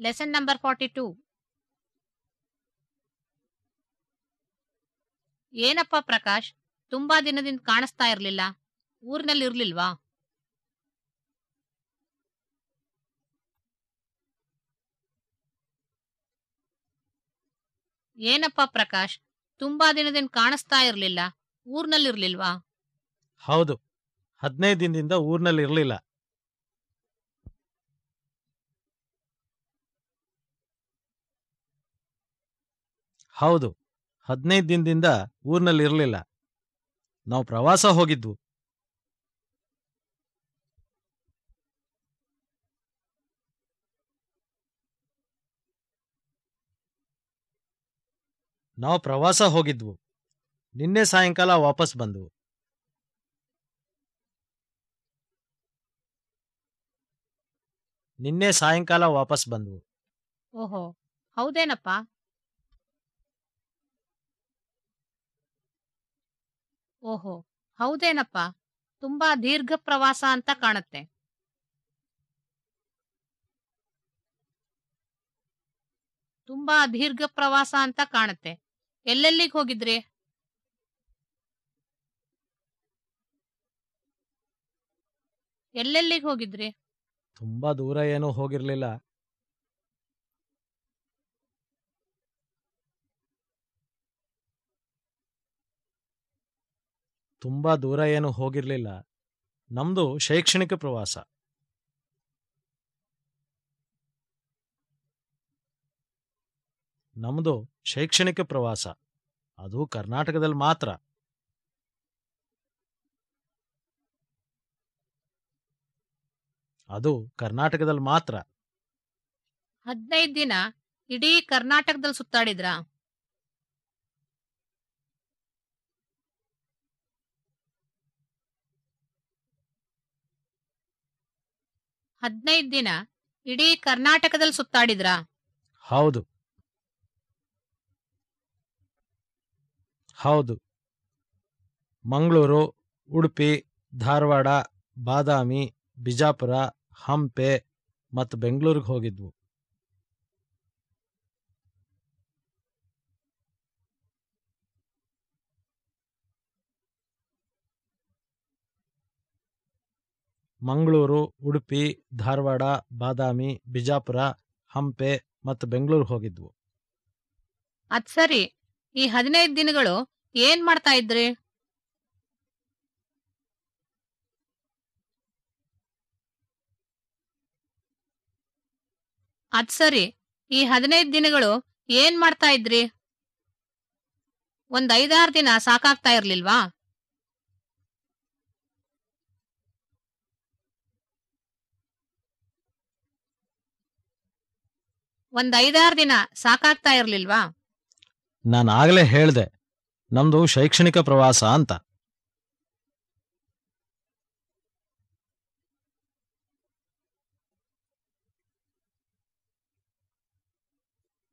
Lesson number forty two ಏನಪ್ಪ ಪ್ರಕಾಶ್? ತುಂಬಾ ದಿನದಿಂದ ಕಾಣಿಸ್ತಾ ಇರ್ಲಿಲ್ಲ. ಊರಿನಲ್ಲಿ ಇರ್ಲಿಲ್ವಾ? ಏನಪ್ಪ ಪ್ರಕಾಶ್? ತುಂಬಾ ದಿನದಿಂದ ಕಾಣಿಸ್ತಾ ಇರ್ಲಿಲ್ಲ. ಊರ್ನಲ್ಲಿರ್ಲಿಲ್ವಾ ಹೌದು. ಹದಿನೈದು ದಿನದಿಂದ ಊರ್ನಲ್ಲಿ ಇರಲಿಲ್ಲ. ಹೌದು, ಹದಿನೈದು ದಿನದಿಂದ ಊರ್ನಲ್ಲಿ ಇರಲಿಲ್ಲ. ನಾವು ಪ್ರವಾಸ ಹೋಗಿದ್ವು. ನಾವು ಪ್ರವಾಸ ಹೋಗಿದ್ವು. ನಿನ್ನೆ ಸಾಯಂಕಾಲ ವಾಪಸ್ ಬಂದ್ವು. ನಿನ್ನೆ ಸಾಯಂಕಾಲ ವಾಪಸ್ ಬಂದ್ವು. ಓಹೋ, ಹೌದೇನಪ್ಪ? ಓಹೋ, ಹೌದೇನಪ್ಪ? ತುಂಬಾ ದೀರ್ಘ ಪ್ರವಾಸ ಅಂತ ಕಾಣುತ್ತೆ. ತುಂಬಾ ದೀರ್ಘ ಪ್ರವಾಸ ಅಂತ ಕಾಣುತ್ತೆ. ಎಲ್ಲೆಲ್ಲಿಗೆ ಹೋಗಿದ್ರಿ? ಎಲ್ಲೆಲ್ಲಿಗೆ ಹೋಗಿದ್ರಿ? ತುಂಬಾ ದೂರ ಏನೂ ಹೋಗಿರ್ಲಿಲ್ಲ. ತುಂಬಾ ದೂರ ಏನು ಹೋಗಿರ್ಲಿಲ್ಲ. ನಮ್ದು ಶೈಕ್ಷಣಿಕ ಪ್ರವಾಸ. ನಮ್ದು ಶೈಕ್ಷಣಿಕ ಪ್ರವಾಸ. ಅದು ಕರ್ನಾಟಕದಲ್ಲಿ ಮಾತ್ರ. ಅದು ಕರ್ನಾಟಕದಲ್ಲಿ ಮಾತ್ರ. ಹದಿನೈದು ದಿನ ಇಡೀ ಕರ್ನಾಟಕದಲ್ಲಿ ಸುತ್ತಾಡಿದ್ರಾ? ಹದಿನೈದು ದಿನ ಇಡೀ ಕರ್ನಾಟಕದಲ್ಲಿ ಸುತ್ತಾಡಿದ್ರಾ? ಹೌದು. ಹೌದು. ಮಂಗಳೂರು, ಉಡುಪಿ, ಧಾರವಾಡ, ಬಾದಾಮಿ, ಬಿಜಾಪುರ, ಹಂಪೆ ಮತ್ತು ಬೆಂಗಳೂರಿಗೆ ಹೋಗಿದ್ವು. ಮಂಗಳೂರು, ಉಡುಪಿ, ಧಾರವಾಡ, ಬಾದಾಮಿ, ಬಿಜಾಪುರ, ಹಂಪೆ ಮತ್ತು ಬೆಂಗಳೂರು ಹೋಗಿದ್ವು. ಅದ್ ಸರಿ. ಈ ಹದಿನೈದು ದಿನಗಳು ಏನ್ ಮಾಡ್ತಾ ಇದ್ರಿ? ಅದ್ ಸರಿ. ಈ ಹದಿನೈದು ದಿನಗಳು ಏನ್ ಮಾಡ್ತಾ ಇದ್ರಿ? ಒಂದ್ ಐದಾರು ದಿನ ಸಾಕಾಗ್ತಾ ಇರ್ಲಿಲ್ವಾ? ಒಂದ್ ಐದಾರು ದಿನ ಸಾಕಾಗ್ತಾ ಇರ್ಲಿಲ್ವಾ? ನಾನು ಆಗ್ಲೇ ಹೇಳ್ದೆ. ನಮ್ದು ಶೈಕ್ಷಣಿಕ ಪ್ರವಾಸ ಅಂತ.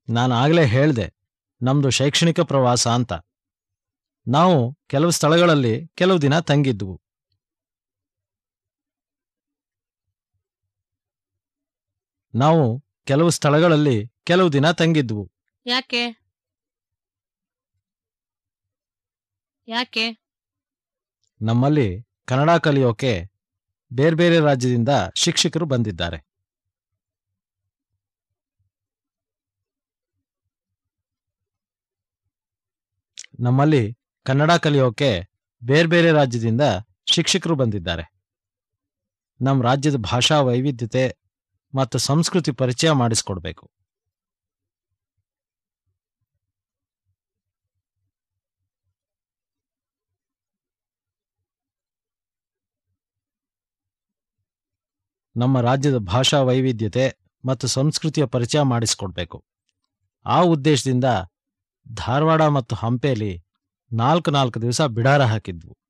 ನಾನು ಆಗ್ಲೇ ಹೇಳ್ದೆ. ನಮ್ದು ಶೈಕ್ಷಣಿಕ ಪ್ರವಾಸ ಅಂತ. ನಾವು ಕೆಲವು ಸ್ಥಳಗಳಲ್ಲಿ ಕೆಲವು ದಿನ ತಂಗಿದ್ವು. ನಾವು ಕೆಲವು ಸ್ಥಳಗಳಲ್ಲಿ ಕೆಲವು ದಿನ ತಂಗಿದ್ವು. ಯಾಕೆ? ಯಾಕೆ? ನಮ್ಮಲ್ಲಿ ಕನ್ನಡ ಕಲಿಯೋಕೆ ಬೇರ್ಬೇರೆ ರಾಜ್ಯದಿಂದ ಶಿಕ್ಷಕರು ಬಂದಿದ್ದಾರೆ. ನಮ್ಮಲ್ಲಿ ಕನ್ನಡ ಕಲಿಯೋಕೆ ಬೇರ್ಬೇರೆ ರಾಜ್ಯದಿಂದ ಶಿಕ್ಷಕರು ಬಂದಿದ್ದಾರೆ. ನಮ್ಮ ರಾಜ್ಯದ ಭಾಷಾ ವೈವಿಧ್ಯತೆ ಮತ್ತು ಸಂಸ್ಕೃತಿ ಪರಿಚಯ ಮಾಡಿಸ್ಕೊಡ್ಬೇಕು. ನಮ್ಮ ರಾಜ್ಯದ ಭಾಷಾ ವೈವಿಧ್ಯತೆ ಮತ್ತು ಸಂಸ್ಕೃತಿಯ ಪರಿಚಯ ಮಾಡಿಸ್ಕೊಡ್ಬೇಕು. ಆ ಉದ್ದೇಶದಿಂದ ಧಾರವಾಡ ಮತ್ತು ಹಂಪೆಯಲ್ಲಿ ನಾಲ್ಕು ನಾಲ್ಕು ದಿವಸ ಬಿಡಾರ ಹಾಕಿದ್ವು.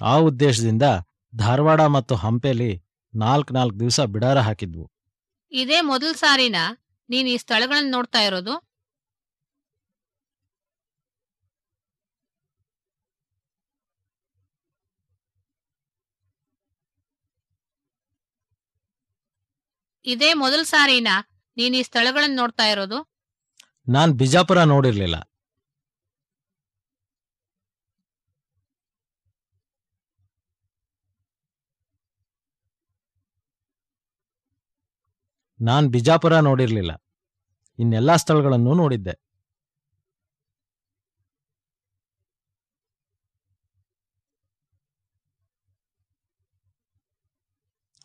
ಆ ಉದ್ದೇಶದಿಂದ ಧಾರವಾಡ ಮತ್ತು ಹಂಪೆಲಿ ನಾಲ್ಕ್ ನಾಲ್ಕು ದಿವಸ ಬಿಡಾರ ಹಾಕಿದ್ವು. ಇದೇ ಮೊದಲ ಸಾರಿನ? ನೀನು ಈ ಸ್ಥಳಗಳನ್ನು ನೋಡ್ತಾ ಇರೋದು? ಇದೇ ಮೊದಲ ಸಾರಿನ? ನೀನು ಈ ಸ್ಥಳಗಳನ್ನು ನೋಡ್ತಾ ಇರೋದು? ನಾನ್ ಬಿಜಾಪುರ ನೋಡಿರ್ಲಿಲ್ಲ. ನಾನ್ ಬಿಜಾಪುರ ನೋಡಿರ್ಲಿಲ್ಲ. ಇನ್ನೆಲ್ಲಾ ಸ್ಥಳಗಳನ್ನು ನೋಡಿದ್ದೆ.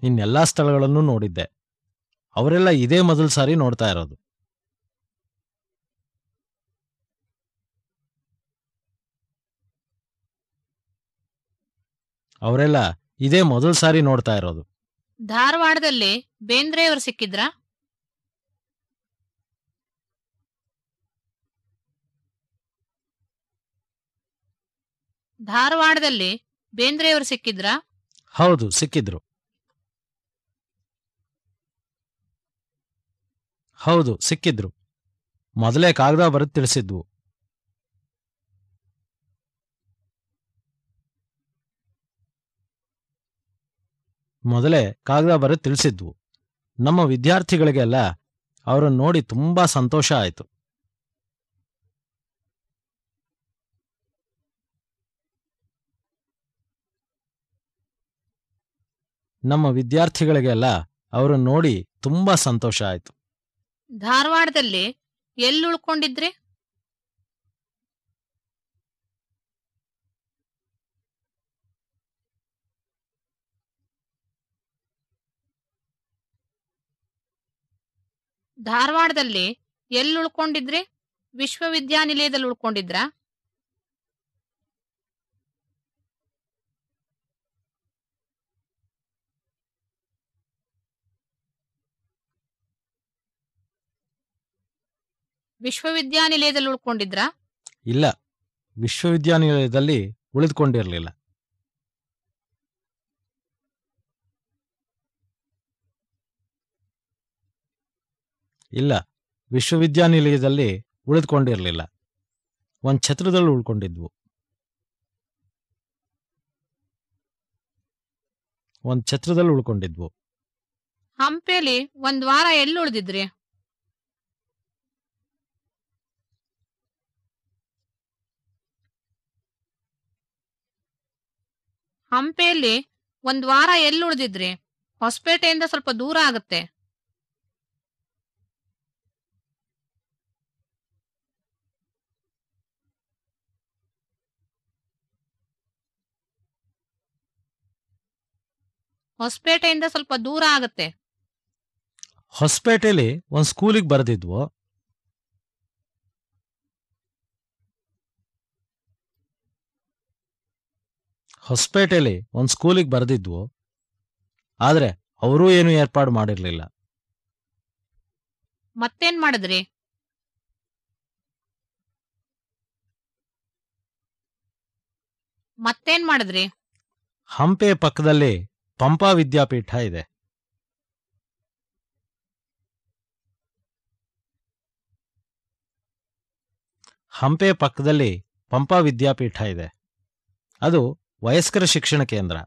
ಇನ್ನೆಲ್ಲಾ ಸ್ಥಳಗಳನ್ನು ನೋಡಿದ್ದೆ. ಅವರೆಲ್ಲ ಇದೇ ಮೊದಲ ಸಾರಿ ನೋಡ್ತಾ ಇರೋದು. ಅವರೆಲ್ಲ ಇದೇ ಮೊದಲ ಸಾರಿ ನೋಡ್ತಾ ಇರೋದು. ಧಾರವಾಡದಲ್ಲಿ ಬೇಂದ್ರೆಯವರು ಸಿಕ್ಕಿದ್ರಾ? ಧಾರವಾಡದಲ್ಲಿ ಬೇಂದ್ರೆಯವರು ಸಿಕ್ಕಿದ್ರಾ? ಹೌದು ಸಿಕ್ಕಿದ್ರು. ಹೌದು ಸಿಕ್ಕಿದ್ರು. ಮೊದಲೇ ಕಾಗದ ಬರೆದು ತಿಳಿಸಿದ್ವು. ಮೊದಲೇ ಕಾಗದ ಬರೆದು ತಿಳಿಸಿದ್ವು. ನಮ್ಮ ವಿದ್ಯಾರ್ಥಿಗಳಿಗೆಲ್ಲ ಅವರನ್ನು ನೋಡಿ ತುಂಬಾ ಸಂತೋಷ ಆಯಿತು. ನಮ್ಮ ವಿದ್ಯಾರ್ಥಿಗಳಿಗೆಲ್ಲ ಅವರನ್ನು ನೋಡಿ ತುಂಬಾ ಸಂತೋಷ ಆಯಿತು. ಧಾರವಾಡದಲ್ಲಿ ಎಲ್ಲಿ ಉಳ್ಕೊಂಡಿದ್ರಿ? ಧಾರವಾಡದಲ್ಲಿ ಎಲ್ಲಿ ಉಳ್ಕೊಂಡಿದ್ರಿ? ವಿಶ್ವವಿದ್ಯಾನಿಲಯದಲ್ಲಿ ಉಳ್ಕೊಂಡಿದ್ರ? ವಿಶ್ವವಿದ್ಯಾನಿಲಯದಲ್ಲಿ ಉಳ್ಕೊಂಡಿದ್ರ? ಇಲ್ಲ. ವಿಶ್ವವಿದ್ಯಾನಿಲಯದಲ್ಲಿ ಉಳಿದುಕೊಂಡಿರಲಿಲ್ಲ. ಇಲ್ಲ, ವಿಶ್ವವಿದ್ಯಾನಿಲಯದಲ್ಲಿ ಉಳಿದುಕೊಂಡಿರಲಿಲ್ಲ. ಒಂದು ಛತ್ರದಲ್ಲಿ ಉಳ್ಕೊಂಡಿದ್ವು. ಒಂದ್ ಛತ್ರದಲ್ಲಿ ಉಳ್ಕೊಂಡಿದ್ವು. ಹಂಪೇಲಿ ಒಂದ್ ವಾರ ಎಲ್ಲಿ ಉಳಿದಿದ್ರಿ? ಹಂಪೆಯಲ್ಲಿ ಒಂದ್ ವಾರ ಎಲ್ಲಿ ಉಳಿದಿದ್ರಿ? ಹೊಸಪೇಟೆಯಿಂದ ಸ್ವಲ್ಪ ದೂರ ಆಗುತ್ತೆ. ಹೊಸಪೇಟೆಯಿಂದ ಸ್ವಲ್ಪ ದೂರ ಆಗುತ್ತೆ. ಹೊಸಪೇಟೆಲಿ ಒಂದ್ ಸ್ಕೂಲಿಗೆ ಬರೆದಿದ್ವು. ಹೊಸಪೇಟೆಲಿ ಒಂದ್ ಸ್ಕೂಲಿಗೆ ಬರೆದಿದ್ವು. ಆದ್ರೆ ಅವರೂ ಏನು ಏರ್ಪಾಡು ಮಾಡಿರ್ಲಿಲ್ಲ. ಮತ್ತೇನ್ ಮಾಡಿದ್ರಿ? ಮತ್ತೇನ್ ಮಾಡಿದ್ರಿ? ಹಂಪೆ ಪಕ್ಕದಲ್ಲಿ ಪಂಪಾ ವಿದ್ಯಾಪೀಠ ಇದೆ. ಹಂಪೆ ಪಕ್ಕದಲ್ಲಿ ಪಂಪಾ ವಿದ್ಯಾಪೀಠ ಇದೆ. ಅದು ವಯಸ್ಕರ ಶಿಕ್ಷಣ ಕೇಂದ್ರ.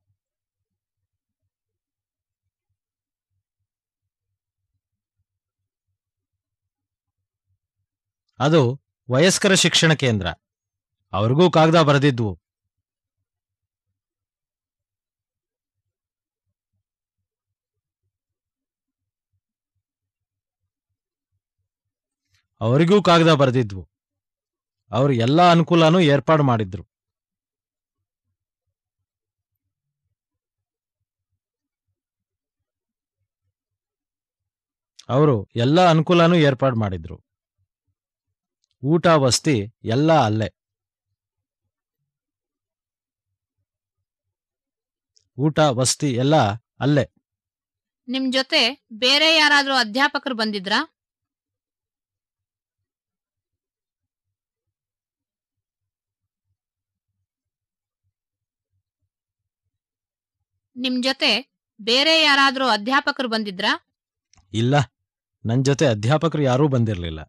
ಅದು ವಯಸ್ಕರ ಶಿಕ್ಷಣ ಕೇಂದ್ರ. ಅವ್ರಿಗೂ ಕಾಗದ ಬರೆದಿದ್ವು. ಅವರಿಗೂ ಕಾಗದ ಬರೆದಿದ್ವು. ಅವರು ಎಲ್ಲಾ ಅನುಕೂಲನೂ ಏರ್ಪಾಡು ಮಾಡಿದ್ರು. ಅವರು ಎಲ್ಲಾ ಅನುಕೂಲನೂ ಏರ್ಪಾಡು ಮಾಡಿದ್ರು. ಊಟ, ವಸ್ತಿ ಎಲ್ಲ ಅಲ್ಲೇ. ಊಟ, ವಸ್ತಿ ಎಲ್ಲ ಅಲ್ಲೇ. ನಿಮ್ ಜೊತೆ ಬೇರೆ ಯಾರಾದ್ರೂ ಅಧ್ಯಾಪಕರು ಬಂದಿದ್ರಾ? ನಿಮ್ ಜೊತೆ ಬೇರೆ ಯಾರಾದ್ರೂ ಅಧ್ಯಾಪಕರು ಬಂದಿದ್ರಾ? ಇಲ್ಲ. ನನ್ ಜೊತೆ ಅಧ್ಯಾಪಕರು ಯಾರೂ ಬಂದಿರಲಿಲ್ಲ.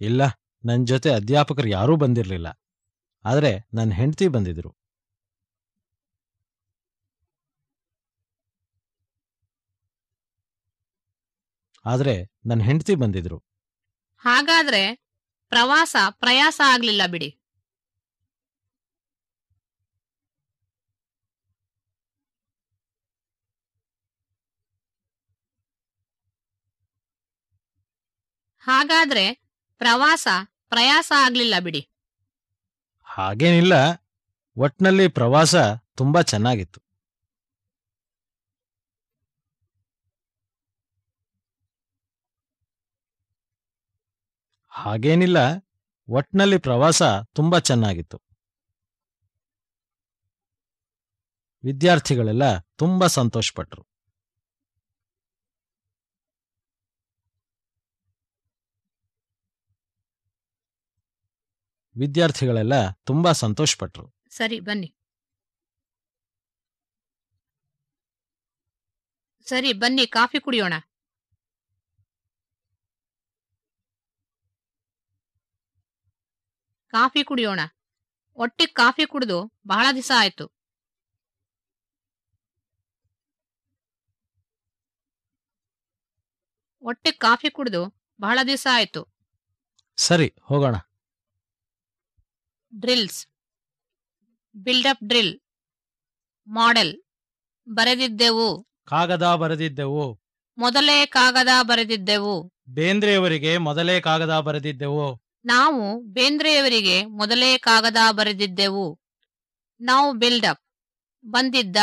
ಇಲ್ಲ. ನನ್ನ ಜೊತೆ ಅಧ್ಯಾಪಕರು ಯಾರೂ ಬಂದಿರಲಿಲ್ಲ. ಆದರೆ ನನ್ನ ಹೆಂಡತಿ ಬಂದಿದ್ರು. ಆದರೆ ನನ್ನ ಹೆಂಡತಿ ಬಂದಿದ್ರು. ಹಾಗಾದ್ರೆ ಪ್ರವಾಸ ಪ್ರಯಾಸ ಆಗ್ಲಿಲ್ಲ ಬಿಡಿ. ಹಾಗಾದ್ರೆ ಪ್ರವಾಸ ಪ್ರಯಾಸ ಆಗ್ಲಿಲ್ಲ ಬಿಡಿ. ಹಾಗೇನಿಲ್ಲ. ಒಟ್ನಲ್ಲಿ ಪ್ರವಾಸ ತುಂಬಾ ಚೆನ್ನಾಗಿತ್ತು. ಹಾಗೇನಿಲ್ಲ, ಒಟ್ನಲ್ಲಿ ಪ್ರವಾಸ ತುಂಬಾ ಚೆನ್ನಾಗಿತ್ತು. ವಿದ್ಯಾರ್ಥಿಗಳೆಲ್ಲ ತುಂಬಾ ಸಂತೋಷಪಟ್ರು. ವಿದ್ಯಾರ್ಥಿಗಳೆಲ್ಲ ತುಂಬಾ ಸಂತೋಷಪಟ್ರು. ಸರಿ, ಬನ್ನಿ. ಸರಿ, ಬನ್ನಿ, ಕಾಫಿ ಕುಡಿಯೋಣ. ಕಾಫಿ ಕುಡಿಯೋಣ. ಒಟ್ಟಿಗೆ ಕಾಫಿ ಕುಡಿದು ಬಹಳ ದಿವಸ ಆಯ್ತು. ಒಟ್ಟಿಗೆ ಕಾಫಿ ಕುಡಿದು ಬಹಳ ದಿವಸ ಆಯ್ತು. ಸರಿ ಹೋಗೋಣ. Drills. Build up drill. Model. ಬರೆದಿದ್ದೆವು. ಕಾಗದ ಬರೆದಿದ್ದೆವು. ಮೊದಲೇ ಕಾಗದ ಬರೆದಿದ್ದೆವು. ಬೇಂದ್ರೆಯವರಿಗೆ ಮೊದಲೇ ಕಾಗದ ಬರೆದಿದ್ದೆವು. ನಾವು ಬೇಂದ್ರೆಯವರಿಗೆ ಮೊದಲೇ ಕಾಗದ ಬರೆದಿದ್ದೆವು. ನಾವು ಬಿಲ್ಡಪ್ ಬಂದಿದ್ದ.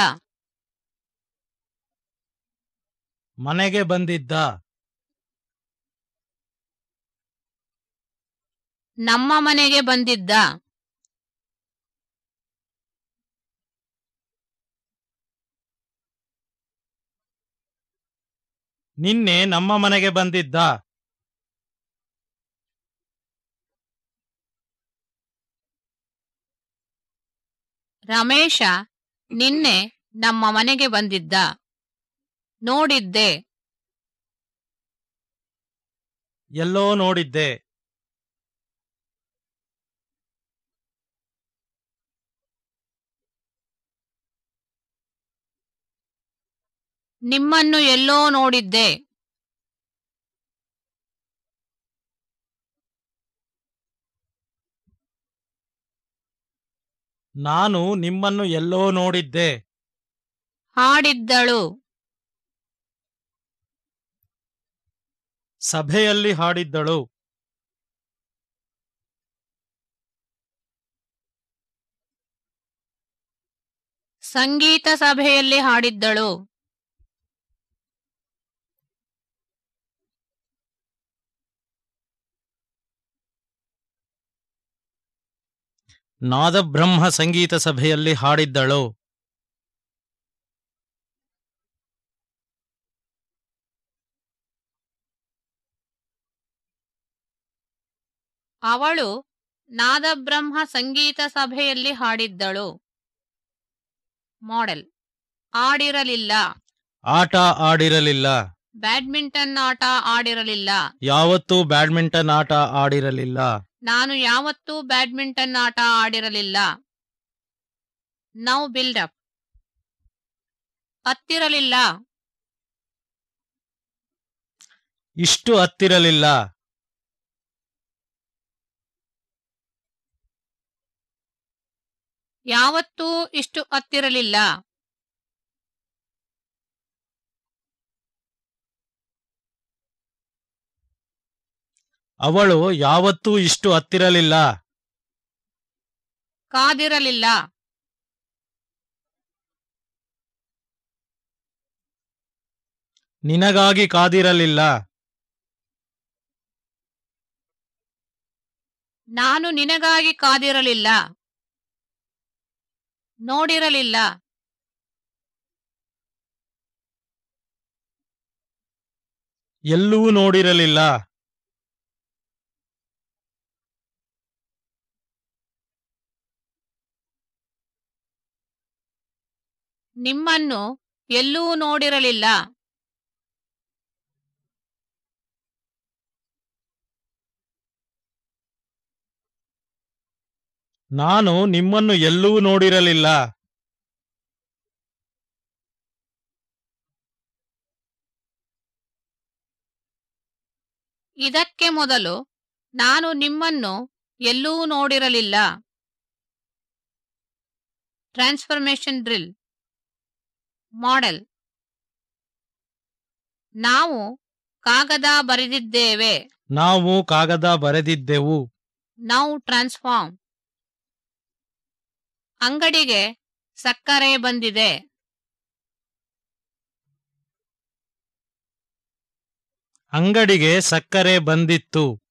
ಮನೆಗೆ ಬಂದಿದ್ದ. ನಮ್ಮ ಮನೆಗೆ ಬಂದಿದ್ದ. ನಿನ್ನೆ ನಮ್ಮ ಮನೆಗೆ ಬಂದಿದ್ದ. ರಮೇಶ ನಿನ್ನೆ ನಮ್ಮ ಮನೆಗೆ ಬಂದಿದ್ದ. ನೋಡಿದ್ದೆ. ಎಲ್ಲೋ ನೋಡಿದ್ದೆ. ನಿಮ್ಮನ್ನು ಎಲ್ಲೋ ನೋಡಿದ್ದೆ. ನಾನು ನಿಮ್ಮನ್ನು ಎಲ್ಲೋ ನೋಡಿದ್ದೆ. ಹಾಡಿದ್ದಳು. ಸಭೆಯಲ್ಲಿ ಹಾಡಿದ್ದಳು. ಸಂಗೀತ ಸಭೆಯಲ್ಲಿ ಹಾಡಿದ್ದಳು. ನಾದಬ್ರಹ್ಮ ಸಂಗೀತ ಸಭೆಯಲ್ಲಿ ಹಾಡಿದ್ದಳು. ಅವಳು ನಾದಬ್ರಹ್ಮ ಸಂಗೀತ ಸಭೆಯಲ್ಲಿ ಹಾಡಿದ್ದಳು. ಮಾಡೆಲ್ ಆಡಿರಲಿಲ್ಲ. ಆಟ ಆಡಿರಲಿಲ್ಲ. ಬ್ಯಾಡ್ಮಿಂಟನ್ ಆಟ ಆಡಿರಲಿಲ್ಲ. ಯಾವತ್ತೂ ಬ್ಯಾಡ್ಮಿಂಟನ್ ಆಟ ಆಡಿರಲಿಲ್ಲ. ನಾನು ಯಾವತ್ತೂ ಬ್ಯಾಡ್ಮಿಂಟನ್ ಆಟ ಆಡಿರಲಿಲ್ಲ. Now build up ಹತ್ತಿರಲಿಲ್ಲ. ಇಷ್ಟು ಹತ್ತಿರಲಿಲ್ಲ. ಯಾವತ್ತೂ ಇಷ್ಟು ಹತ್ತಿರಲಿಲ್ಲ. ಅವಳು ಯಾವತ್ತೂ ಇಷ್ಟು ಹತ್ತಿರಲಿಲ್ಲ. ಕಾದಿರಲಿಲ್ಲ. ನಿನಗಾಗಿ ಕಾದಿರಲಿಲ್ಲ. ನಾನು ನಿನಗಾಗಿ ಕಾದಿರಲಿಲ್ಲ. ನೋಡಿರಲಿಲ್ಲ. ಎಲ್ಲೂ ನೋಡಿರಲಿಲ್ಲ. ನಿಮ್ಮನ್ನು ಎಲ್ಲೂ ನೋಡಿರಲಿಲ್ಲ. ನಾನು ನಿಮ್ಮನ್ನು ಎಲ್ಲೂ ನೋಡಿರಲಿಲ್ಲ. ಇದಕ್ಕೆ ಮೊದಲು ನಾನು ನಿಮ್ಮನ್ನು ಎಲ್ಲೂ ನೋಡಿರಲಿಲ್ಲ. Transformation drill. ಮಾಡೆಲ್ ನಾವು ಕಾಗದ ಬರೆದಿದ್ದೇವೆ. ನಾವು ಕಾಗದ ಬರೆದಿದ್ದೆವು. ನಾವು ಟ್ರಾನ್ಸ್ಫಾರ್ಮ್ ಅಂಗಡಿಗೆ ಸಕ್ಕರೆ ಬಂದಿದೆ. ಅಂಗಡಿಗೆ ಸಕ್ಕರೆ ಬಂದಿತ್ತು.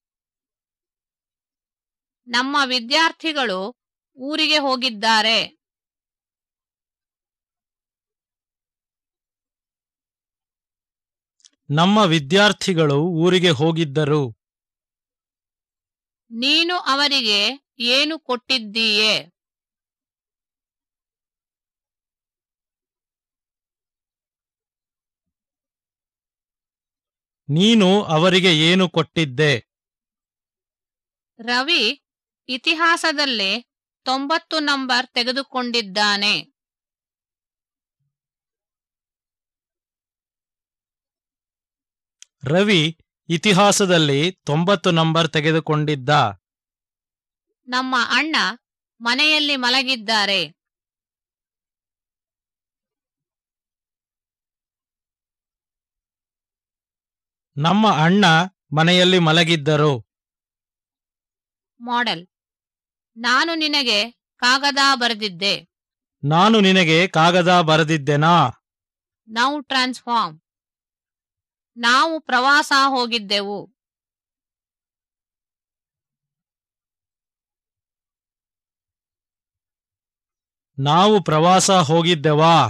ನಮ್ಮ ವಿದ್ಯಾರ್ಥಿಗಳು ಊರಿಗೆ ಹೋಗಿದ್ದಾರೆ. ನಮ್ಮ ವಿದ್ಯಾರ್ಥಿಗಳು ಊರಿಗೆ ಹೋಗಿದ್ದರು. ನೀನು ಅವರಿಗೆ ಏನು ಕೊಟ್ಟಿದ್ದೀಯೆ? ನೀನು ಅವರಿಗೆ ಏನು ಕೊಟ್ಟಿದ್ದೆ? ರವಿ ಇತಿಹಾಸದಲ್ಲಿ ತೊಂಬತ್ತು ನಂಬರ್ ತೆಗೆದುಕೊಂಡಿದ್ದಾನೆ. ರವಿ ಇತಿಹಾಸದಲ್ಲಿ ತೊಂಬತ್ತು ನಂಬರ್ ತೆಗೆದುಕೊಂಡಿದ್ದ. ನಮ್ಮ ಅಣ್ಣ ಮನೆಯಲ್ಲಿ ಮಲಗಿದ್ದಾರೆ. ನಮ್ಮ ಅಣ್ಣ ಮನೆಯಲ್ಲಿ ಮಲಗಿದ್ದರು. ಮಾಡೆಲ್ ನಾನು ನಿನಗೆ ಕಾಗದ ಬರೆದಿದ್ದೆ. ನಾನು ನಿನಗೆ ಕಾಗದ ಬರೆದಿದ್ದೆನಾ? ನೌ ಟ್ರಾನ್ಸ್ಫಾರ್ಮ್ ನಾವು ಪ್ರವಾಸ ಹೋಗಿದ್ದೆವು. ನಾವು ಪ್ರವಾಸ ಹೋಗಿದ್ದೆವಾ?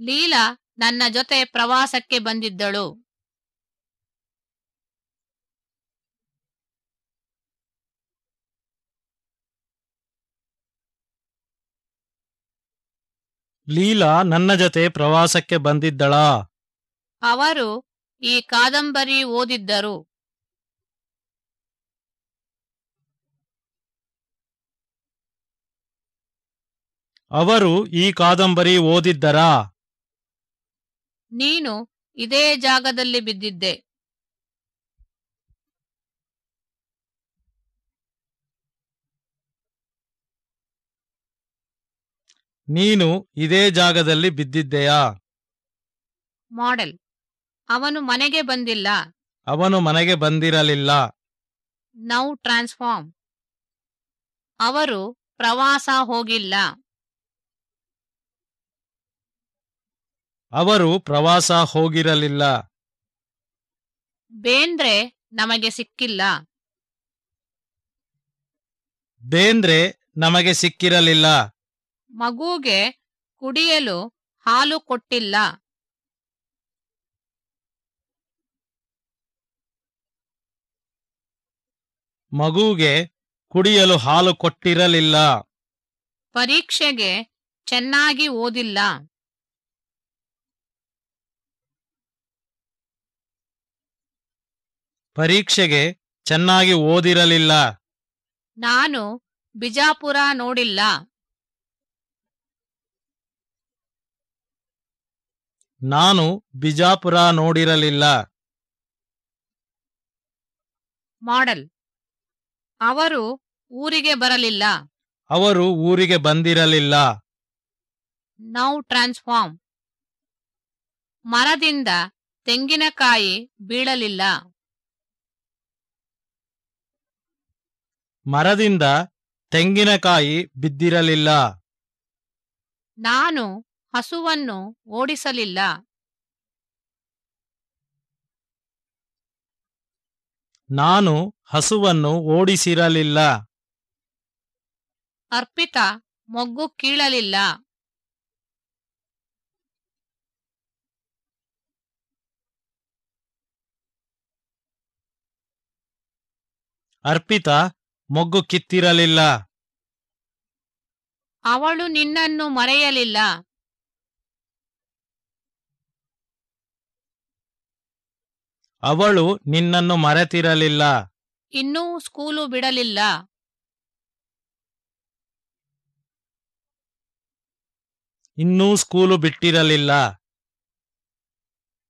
ಲೀಲಾ ನನ್ನ ಜೊತೆ ಪ್ರವಾಸಕ್ಕೆ ಬಂದಿದ್ದಳು. ಲೀಲಾ ನನ್ನ ಜೊತೆ ಪ್ರವಾಸಕ್ಕೆ ಬಂದಿದ್ದಳಾ? ಅವರು ಈ ಕಾದಂಬರಿ ಓದಿದ್ದರು. ಅವರು ಈ ಕಾದಂಬರಿ ಓದಿದ್ದರಾ? ನೀನು ಇದೇ ಜಾಗದಲ್ಲಿ ಬಿದ್ದಿದ್ದೆ. ನೀನು ಇದೇ ಜಾಗದಲ್ಲಿ ಬಿದ್ದಿದ್ದೆಯಾ? ಮಾಡೆಲ್. ಅವನು ಮನೆಗೆ ಬಂದಿಲ್ಲ. ಅವನು ಮನೆಗೆ ಬಂದಿರಲಿಲ್ಲ. ನೌ ಟ್ರಾನ್ಸ್ಫಾರ್ಮ್ ಅವರು ಪ್ರವಾಸ ಹೋಗಿಲ್ಲ. ಅವರು ಪ್ರವಾಸ ಹೋಗಿರಲಿಲ್ಲ. ಬೇಂದ್ರೆ ನಮಗೆ ಸಿಕ್ಕಿಲ್ಲ. ಬೇಂದ್ರೆ ನಮಗೆ ಸಿಕ್ಕಿರಲಿಲ್ಲ. ಮಗುಗೆ ಕುಡಿಯಲು ಹಾಲು ಕೊಟ್ಟಿಲ್ಲ. ಮಗುಗೆ ಕುಡಿಯಲು ಹಾಲು ಕೊಟ್ಟಿರಲಿಲ್ಲ. ಪರೀಕ್ಷೆಗೆ ಚೆನ್ನಾಗಿ ಓದಿಲ್ಲ. ಪರೀಕ್ಷೆಗೆ ಚೆನ್ನಾಗಿ ಓದಿರಲಿಲ್ಲ. ನಾನು ಬಿಜಾಪುರ ನೋಡಿಲ್ಲ. ನಾನು ಬಿಜಾಪುರ ನೋಡಿರಲಿಲ್ಲ. ಮಾಡೆಲ್. ಅವರು ಊರಿಗೆ ಬರಲಿಲ್ಲ. ಅವರು ಊರಿಗೆ ಬಂದಿರಲಿಲ್ಲ. ನೌ ಟ್ರಾನ್ಸ್ಫಾರ್ಮ್ ಮರದಿಂದ ತೆಂಗಿನಕಾಯಿ ಬೀಳಲಿಲ್ಲ. ಮರದಿಂದ ತೆಂಗಿನಕಾಯಿ ಬಿದ್ದಿರಲಿಲ್ಲ. ನಾನು ಹಸುವನ್ನು ಓಡಿಸಲಿಲ್ಲ. ನಾನು ಹಸುವನ್ನು ಓಡಿಸಿರಲಿಲ್ಲ. ಅರ್ಪಿತಾ ಮೊಗ್ಗು ಕೀಳಲಿಲ್ಲ. ಅರ್ಪಿತಾ ಮೊಗ್ಗು ಕಿತ್ತಿರಲಿಲ್ಲ. ಅವಳು ನಿನ್ನನ್ನು ಮರೆಯಲಿಲ್ಲ. ಅವಳು ನಿನ್ನನ್ನು ಮರೆತಿರಲಿಲ್ಲ. ಇನ್ನೂ ಸ್ಕೂಲು ಬಿಡಲಿಲ್ಲ. ಇನ್ನೂ ಸ್ಕೂಲು ಬಿಟ್ಟಿರಲಿಲ್ಲ.